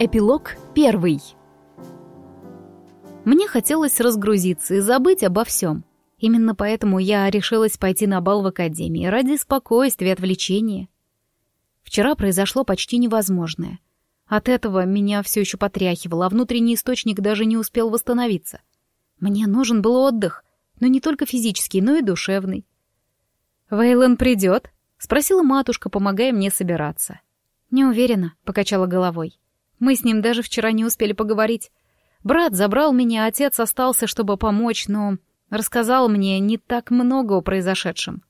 Эпилог первый. Мне хотелось разгрузиться и забыть обо всем. Именно поэтому я решилась пойти на бал в академии ради спокойствия и отвлечения. Вчера произошло почти невозможное. От этого меня все еще потряхивало, а внутренний источник даже не успел восстановиться. Мне нужен был отдых, но не только физический, но и душевный. «Вейлон придет?» — спросила матушка, помогая мне собираться. «Не уверена», — покачала головой. Мы с ним даже вчера не успели поговорить. Брат забрал меня, отец остался, чтобы помочь, но рассказал мне не так много о произошедшем.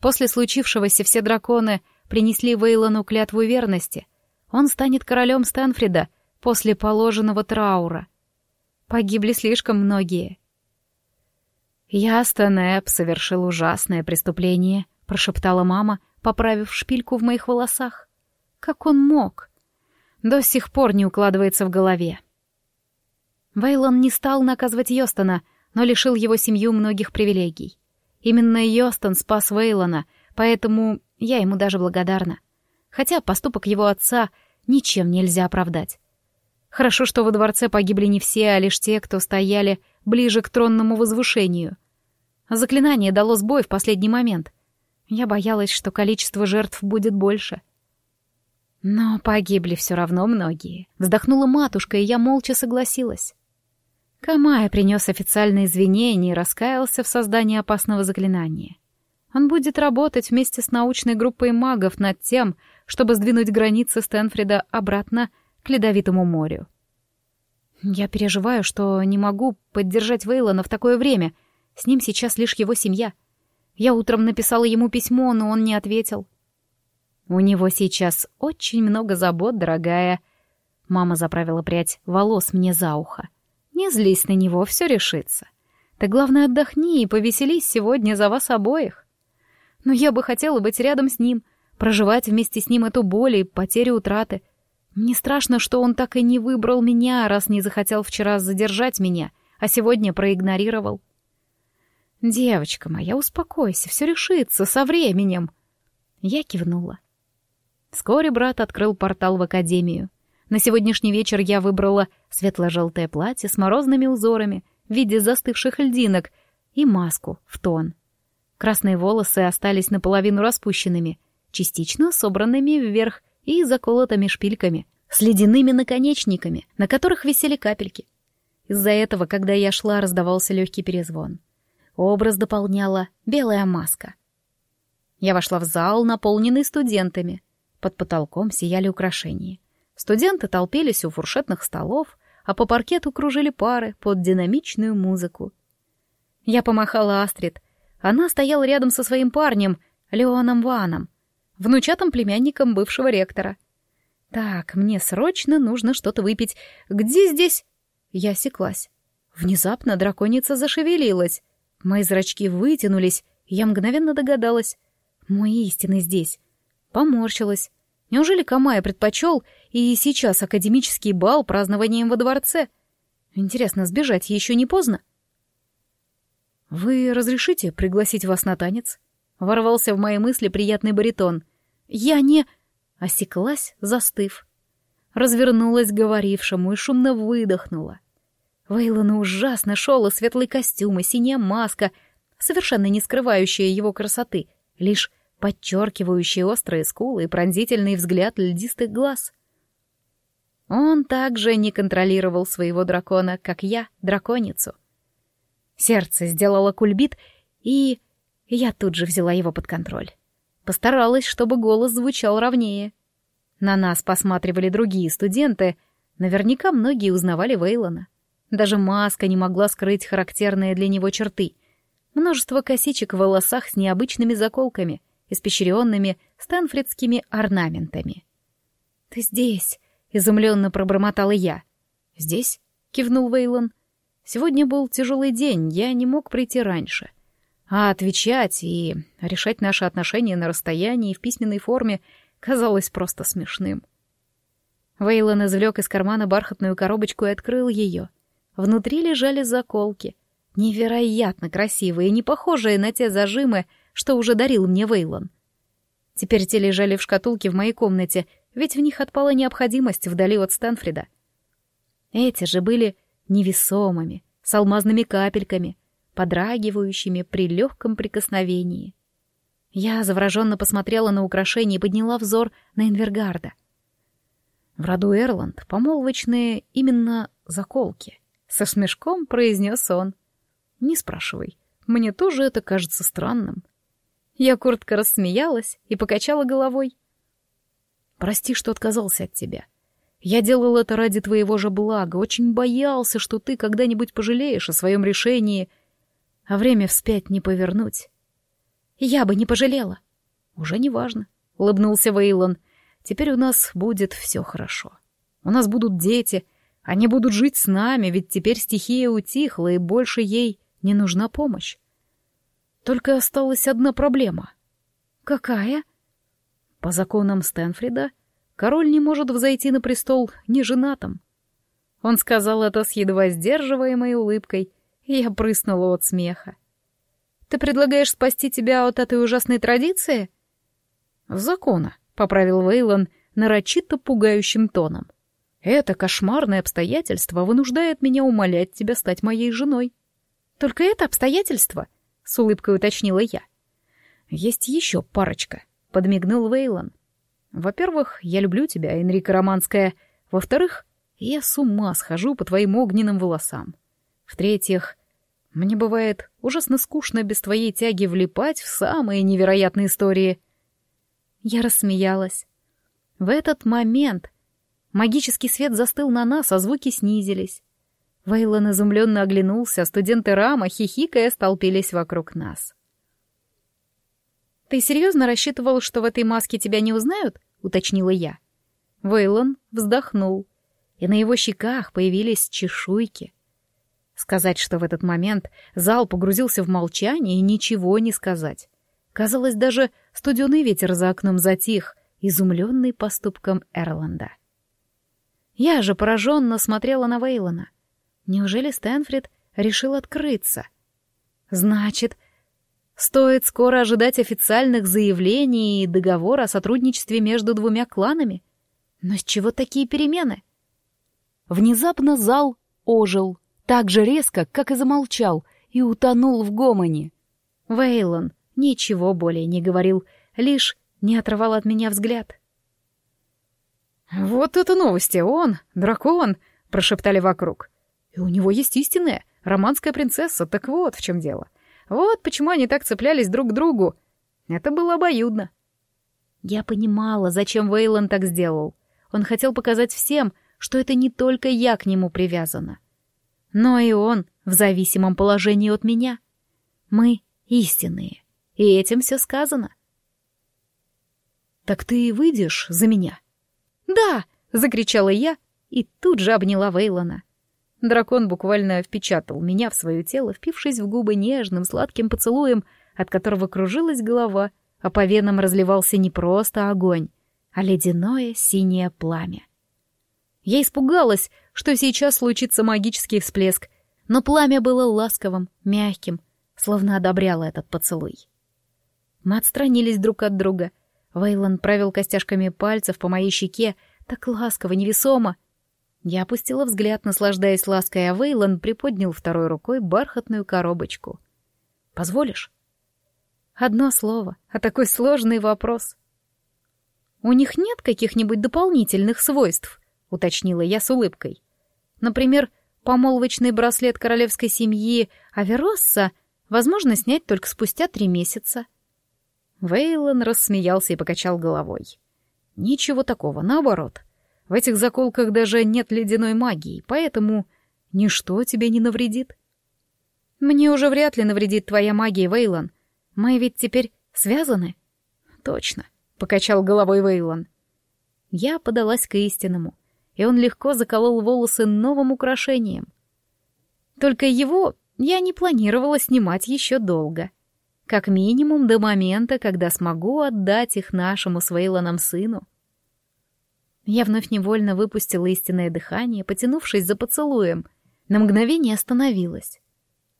После случившегося все драконы принесли Вейлону клятву верности. Он станет королем Стэнфрида после положенного траура. Погибли слишком многие. «Ястон Эб совершил ужасное преступление», — прошептала мама, поправив шпильку в моих волосах. «Как он мог?» До сих пор не укладывается в голове. Вейлон не стал наказывать Йостона, но лишил его семью многих привилегий. Именно Йостон спас Вейлона, поэтому я ему даже благодарна. Хотя поступок его отца ничем нельзя оправдать. Хорошо, что во дворце погибли не все, а лишь те, кто стояли ближе к тронному возвышению. Заклинание дало сбой в последний момент. Я боялась, что количество жертв будет больше — но погибли все равно многие. Вздохнула матушка, и я молча согласилась. Камая принес официальные извинения и раскаялся в создании опасного заклинания. Он будет работать вместе с научной группой магов над тем, чтобы сдвинуть границы Стэнфрида обратно к Ледовитому морю. Я переживаю, что не могу поддержать Вейлона в такое время. С ним сейчас лишь его семья. Я утром написала ему письмо, но он не ответил. У него сейчас очень много забот, дорогая. Мама заправила прядь волос мне за ухо. Не злись на него, все решится. Ты, главное, отдохни и повеселись сегодня за вас обоих. Но я бы хотела быть рядом с ним, проживать вместе с ним эту боль и потерю утраты. Мне страшно, что он так и не выбрал меня, раз не захотел вчера задержать меня, а сегодня проигнорировал. «Девочка моя, успокойся, все решится со временем». Я кивнула. Вскоре брат открыл портал в академию. На сегодняшний вечер я выбрала светло-желтое платье с морозными узорами в виде застывших льдинок и маску в тон. Красные волосы остались наполовину распущенными, частично собранными вверх и заколотыми шпильками, с ледяными наконечниками, на которых висели капельки. Из-за этого, когда я шла, раздавался легкий перезвон. Образ дополняла белая маска. Я вошла в зал, наполненный студентами — под потолком сияли украшения. Студенты толпились у фуршетных столов, а по паркету кружили пары под динамичную музыку. Я помахала Астрид. Она стояла рядом со своим парнем, Леоном Ваном, внучатым племянником бывшего ректора. «Так, мне срочно нужно что-то выпить. Где здесь?» Я осеклась. Внезапно драконица зашевелилась. Мои зрачки вытянулись, я мгновенно догадалась. Мой истинный здесь. Поморщилась. Неужели Камая предпочел и сейчас академический бал празднованием во дворце? Интересно, сбежать еще не поздно? «Вы разрешите пригласить вас на танец?» Ворвался в мои мысли приятный баритон. «Я не...» Осеклась, застыв. Развернулась к говорившему и шумно выдохнула. Вейлону ужасно шел и светлый костюм, и синяя маска, совершенно не скрывающая его красоты, лишь подчеркивающий острые скулы и пронзительный взгляд льдистых глаз. Он также не контролировал своего дракона, как я, драконицу. Сердце сделало кульбит, и я тут же взяла его под контроль. Постаралась, чтобы голос звучал ровнее. На нас посматривали другие студенты, наверняка многие узнавали Вейлона. Даже маска не могла скрыть характерные для него черты. Множество косичек в волосах с необычными заколками — испещренными стэнфридскими орнаментами. «Ты здесь!» — изумленно пробормотала я. «Здесь?» — кивнул Вейлон. «Сегодня был тяжелый день, я не мог прийти раньше. А отвечать и решать наши отношения на расстоянии в письменной форме казалось просто смешным». Вейлон извлек из кармана бархатную коробочку и открыл ее. Внутри лежали заколки, невероятно красивые, не похожие на те зажимы, что уже дарил мне Вейлон. Теперь те лежали в шкатулке в моей комнате, ведь в них отпала необходимость вдали от Стэнфрида. Эти же были невесомыми, с алмазными капельками, подрагивающими при легком прикосновении. Я завороженно посмотрела на украшение и подняла взор на Инвергарда. В роду Эрланд помолвочные именно заколки. Со смешком произнес он. Не спрашивай, мне тоже это кажется странным. Я коротко рассмеялась и покачала головой. Прости, что отказался от тебя. Я делал это ради твоего же блага, очень боялся, что ты когда-нибудь пожалеешь о своем решении, а время вспять не повернуть. Я бы не пожалела. Уже не важно, улыбнулся Вейлон. Теперь у нас будет все хорошо. У нас будут дети, они будут жить с нами, ведь теперь стихия утихла, и больше ей не нужна помощь. Только осталась одна проблема. Какая? По законам Стэнфрида король не может взойти на престол неженатым. Он сказал это с едва сдерживаемой улыбкой, и я прыснула от смеха. «Ты предлагаешь спасти тебя от этой ужасной традиции?» «Закона», — поправил Вейлон нарочито пугающим тоном. «Это кошмарное обстоятельство вынуждает меня умолять тебя стать моей женой». «Только это обстоятельство?» С улыбкой уточнила я. Есть еще парочка, подмигнул Вейлон. Во-первых, я люблю тебя, Энрика Романская. Во-вторых, я с ума схожу по твоим огненным волосам. В-третьих, мне бывает ужасно скучно без твоей тяги влипать в самые невероятные истории. Я рассмеялась. В этот момент магический свет застыл на нас, а звуки снизились. Вейлон изумленно оглянулся, студенты Рама, хихикая, столпились вокруг нас. «Ты серьезно рассчитывал, что в этой маске тебя не узнают?» — уточнила я. Вейлон вздохнул, и на его щеках появились чешуйки. Сказать, что в этот момент зал погрузился в молчание и ничего не сказать. Казалось, даже студеный ветер за окном затих, изумленный поступком Эрланда. Я же пораженно смотрела на Вейлона — Неужели Стэнфрид решил открыться? Значит, стоит скоро ожидать официальных заявлений и договора о сотрудничестве между двумя кланами? Но с чего такие перемены? Внезапно зал ожил, так же резко, как и замолчал, и утонул в гомоне. Вейлон ничего более не говорил, лишь не отрывал от меня взгляд. «Вот это новости! Он, дракон!» — прошептали вокруг. И у него есть истинная, романская принцесса, так вот в чем дело. Вот почему они так цеплялись друг к другу. Это было обоюдно. Я понимала, зачем Вейлон так сделал. Он хотел показать всем, что это не только я к нему привязана. Но и он в зависимом положении от меня. Мы истинные, и этим все сказано. «Так ты выйдешь за меня?» «Да!» — закричала я и тут же обняла Вейлона. Дракон буквально впечатал меня в свое тело, впившись в губы нежным, сладким поцелуем, от которого кружилась голова, а по венам разливался не просто огонь, а ледяное синее пламя. Я испугалась, что сейчас случится магический всплеск, но пламя было ласковым, мягким, словно одобряло этот поцелуй. Мы отстранились друг от друга. Вейлон провел костяшками пальцев по моей щеке, так ласково, невесомо, я опустила взгляд, наслаждаясь лаской, а Вейлон приподнял второй рукой бархатную коробочку. «Позволишь?» Одно слово, а такой сложный вопрос. «У них нет каких-нибудь дополнительных свойств?» — уточнила я с улыбкой. «Например, помолвочный браслет королевской семьи Аверосса возможно снять только спустя три месяца». Вейлон рассмеялся и покачал головой. «Ничего такого, наоборот. В этих заколках даже нет ледяной магии, поэтому ничто тебе не навредит. Мне уже вряд ли навредит твоя магия, Вейлон. Мы ведь теперь связаны. Точно, покачал головой Вейлон. Я подалась к истинному, и он легко заколол волосы новым украшением. Только его я не планировала снимать еще долго. Как минимум до момента, когда смогу отдать их нашему с Вейлоном сыну. Я вновь невольно выпустила истинное дыхание, потянувшись за поцелуем. На мгновение остановилась.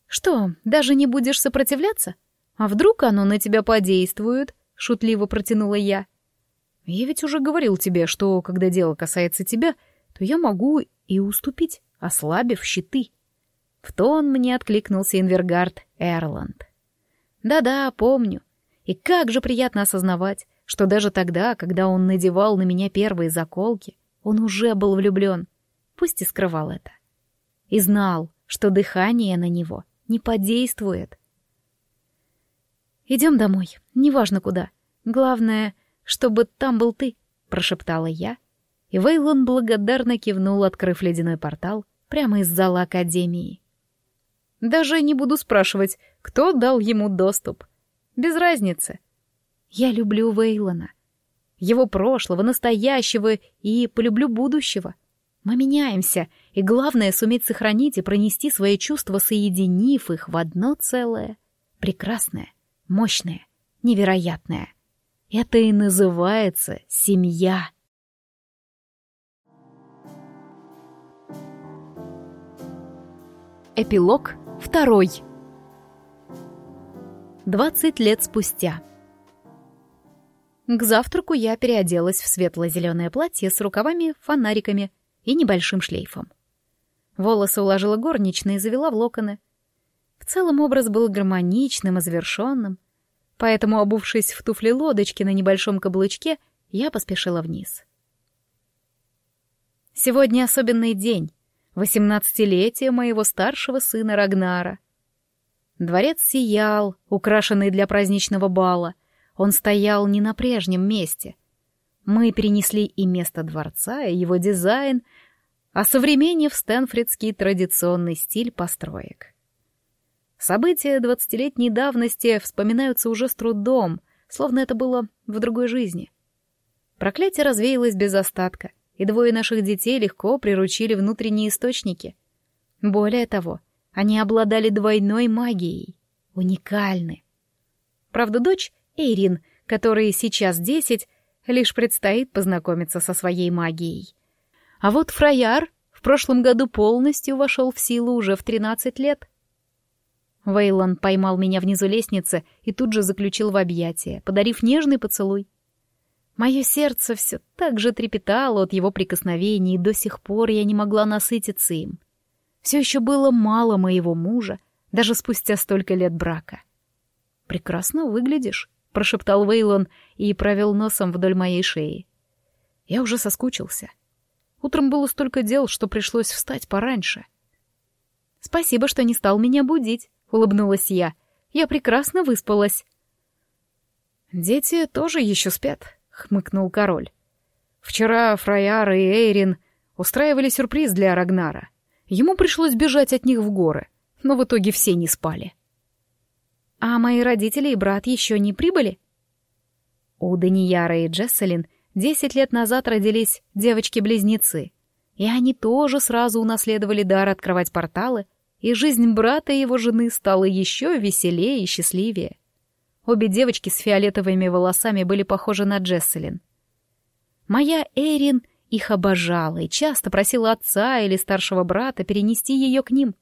«Что, даже не будешь сопротивляться? А вдруг оно на тебя подействует?» — шутливо протянула я. Я ведь уже говорил тебе, что когда дело касается тебя, то я могу и уступить, ослабив щиты. В тон мне откликнулся Инвергард Эрланд. Да-да, помню. И как же приятно осознавать, что даже тогда, когда он надевал на меня первые заколки, он уже был влюблен, пусть и скрывал это. И знал, что дыхание на него не подействует. «Идем домой, неважно куда. Главное, чтобы там был ты», — прошептала я, и Вейлон благодарно кивнул, открыв ледяной портал прямо из зала Академии. Даже не буду спрашивать, кто дал ему доступ. Без разницы. Я люблю Вейлона. Его прошлого, настоящего и полюблю будущего. Мы меняемся, и главное — суметь сохранить и пронести свои чувства, соединив их в одно целое. Прекрасное, мощное, невероятное. Это и называется семья. Эпилог второй. Двадцать лет спустя. К завтраку я переоделась в светло-зеленое платье с рукавами-фонариками и небольшим шлейфом. Волосы уложила горничная и завела в локоны. В целом образ был гармоничным и завершенным, поэтому, обувшись в туфли-лодочки на небольшом каблучке, я поспешила вниз. Сегодня особенный день, восемнадцатилетие моего старшего сына Рагнара. Дворец сиял, украшенный для праздничного бала. Он стоял не на прежнем месте. Мы перенесли и место дворца, и его дизайн, а современнее в стэнфридский традиционный стиль построек. События двадцатилетней давности вспоминаются уже с трудом, словно это было в другой жизни. Проклятие развеялось без остатка, и двое наших детей легко приручили внутренние источники. Более того, они обладали двойной магией. Уникальны. Правда, дочь, Эйрин, которой сейчас десять, лишь предстоит познакомиться со своей магией. А вот Фраяр в прошлом году полностью вошел в силу уже в тринадцать лет — Вейлон поймал меня внизу лестницы и тут же заключил в объятия, подарив нежный поцелуй. Мое сердце все так же трепетало от его прикосновений, и до сих пор я не могла насытиться им. Все еще было мало моего мужа, даже спустя столько лет брака. «Прекрасно выглядишь», — прошептал Вейлон и провел носом вдоль моей шеи. Я уже соскучился. Утром было столько дел, что пришлось встать пораньше. «Спасибо, что не стал меня будить», — улыбнулась я. «Я прекрасно выспалась». «Дети тоже еще спят», — хмыкнул король. «Вчера Фраяр и Эйрин устраивали сюрприз для Рагнара. Ему пришлось бежать от них в горы, но в итоге все не спали». «А мои родители и брат еще не прибыли?» У Данияра и Джесселин десять лет назад родились девочки-близнецы, и они тоже сразу унаследовали дар открывать порталы — и жизнь брата и его жены стала еще веселее и счастливее. Обе девочки с фиолетовыми волосами были похожи на Джесселин. Моя Эрин их обожала и часто просила отца или старшего брата перенести ее к ним.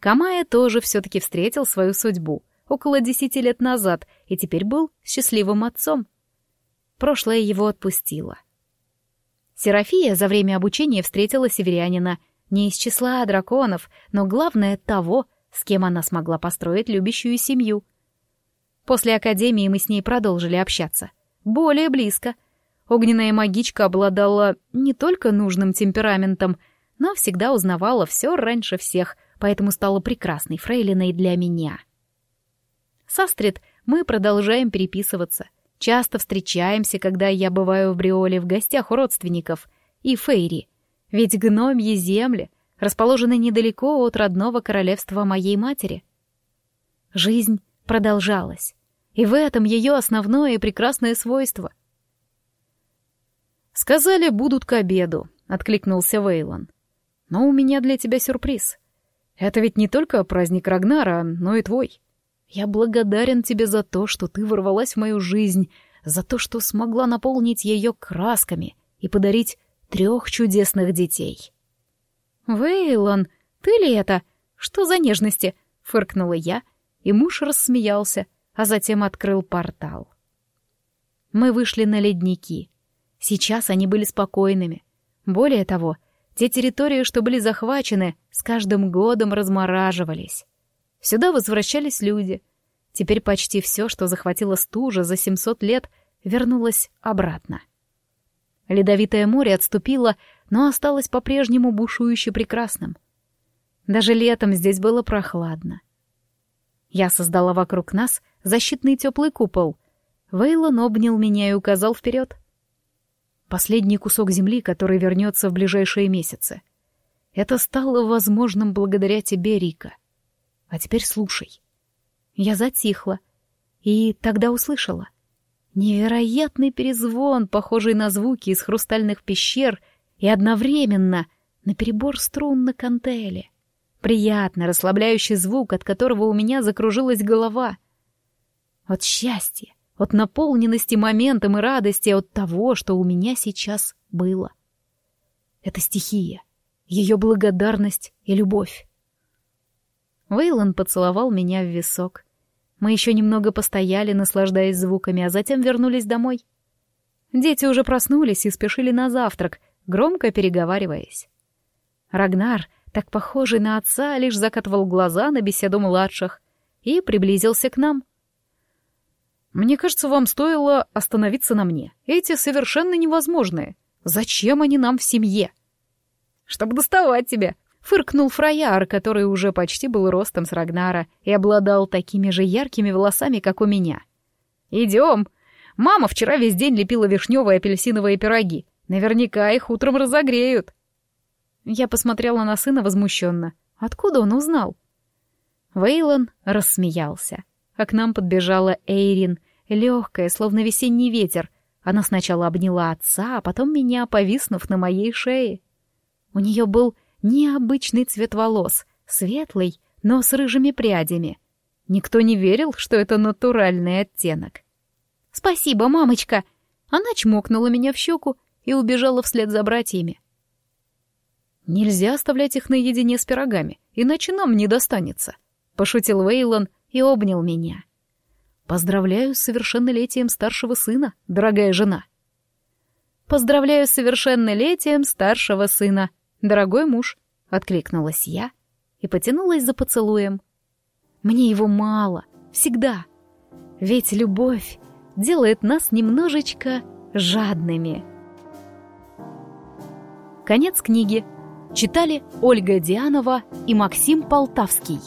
Камая тоже все-таки встретил свою судьбу около десяти лет назад и теперь был счастливым отцом. Прошлое его отпустило. Серафия за время обучения встретила северянина не из числа драконов, но главное того, с кем она смогла построить любящую семью. После академии мы с ней продолжили общаться. Более близко. Огненная магичка обладала не только нужным темпераментом, но всегда узнавала все раньше всех, поэтому стала прекрасной фрейлиной для меня. С Астрид мы продолжаем переписываться. Часто встречаемся, когда я бываю в Бриоле в гостях у родственников. И Фейри — ведь гномьи земли расположены недалеко от родного королевства моей матери. Жизнь продолжалась, и в этом ее основное и прекрасное свойство. «Сказали, будут к обеду», — откликнулся Вейлон. «Но у меня для тебя сюрприз. Это ведь не только праздник Рагнара, но и твой. Я благодарен тебе за то, что ты ворвалась в мою жизнь, за то, что смогла наполнить ее красками и подарить трех чудесных детей. «Вейлон, ты ли это? Что за нежности?» — фыркнула я, и муж рассмеялся, а затем открыл портал. мы вышли на ледники. Сейчас они были спокойными. Более того, те территории, что были захвачены, с каждым годом размораживались. Сюда возвращались люди. Теперь почти все, что захватило стужа за 700 лет, вернулось обратно. Ледовитое море отступило, но осталось по-прежнему бушующе прекрасным. Даже летом здесь было прохладно. Я создала вокруг нас защитный теплый купол. Вейлон обнял меня и указал вперед. Последний кусок земли, который вернется в ближайшие месяцы. Это стало возможным благодаря тебе, Рика. А теперь слушай. Я затихла и тогда услышала. Невероятный перезвон, похожий на звуки из хрустальных пещер и одновременно на перебор струн на кантеле. Приятно расслабляющий звук, от которого у меня закружилась голова. От счастья, от наполненности моментом и радости от того, что у меня сейчас было. Это стихия, ее благодарность и любовь. Вейлон поцеловал меня в висок. Мы еще немного постояли, наслаждаясь звуками, а затем вернулись домой. Дети уже проснулись и спешили на завтрак, громко переговариваясь. Рагнар, так похожий на отца, лишь закатывал глаза на беседу младших и приблизился к нам. «Мне кажется, вам стоило остановиться на мне. Эти совершенно невозможные. Зачем они нам в семье?» «Чтобы доставать тебя», — фыркнул Фраяр, который уже почти был ростом с Рагнара и обладал такими же яркими волосами, как у меня. «Идем. Мама вчера весь день лепила вишневые и апельсиновые пироги. Наверняка их утром разогреют». Я посмотрела на сына возмущенно. Откуда он узнал? Вейлон рассмеялся а к нам подбежала Эйрин, легкая, словно весенний ветер. Она сначала обняла отца, а потом меня, повиснув на моей шее. У нее был необычный цвет волос, светлый, но с рыжими прядями. Никто не верил, что это натуральный оттенок. «Спасибо, мамочка!» Она чмокнула меня в щеку и убежала вслед за братьями. «Нельзя оставлять их наедине с пирогами, иначе нам не достанется», — пошутил Вейлон, и обнял меня. «Поздравляю с совершеннолетием старшего сына, дорогая жена!» «Поздравляю с совершеннолетием старшего сына, дорогой муж!» — откликнулась я и потянулась за поцелуем. «Мне его мало, всегда, ведь любовь делает нас немножечко жадными». Конец книги. Читали Ольга Дианова и Максим Полтавский.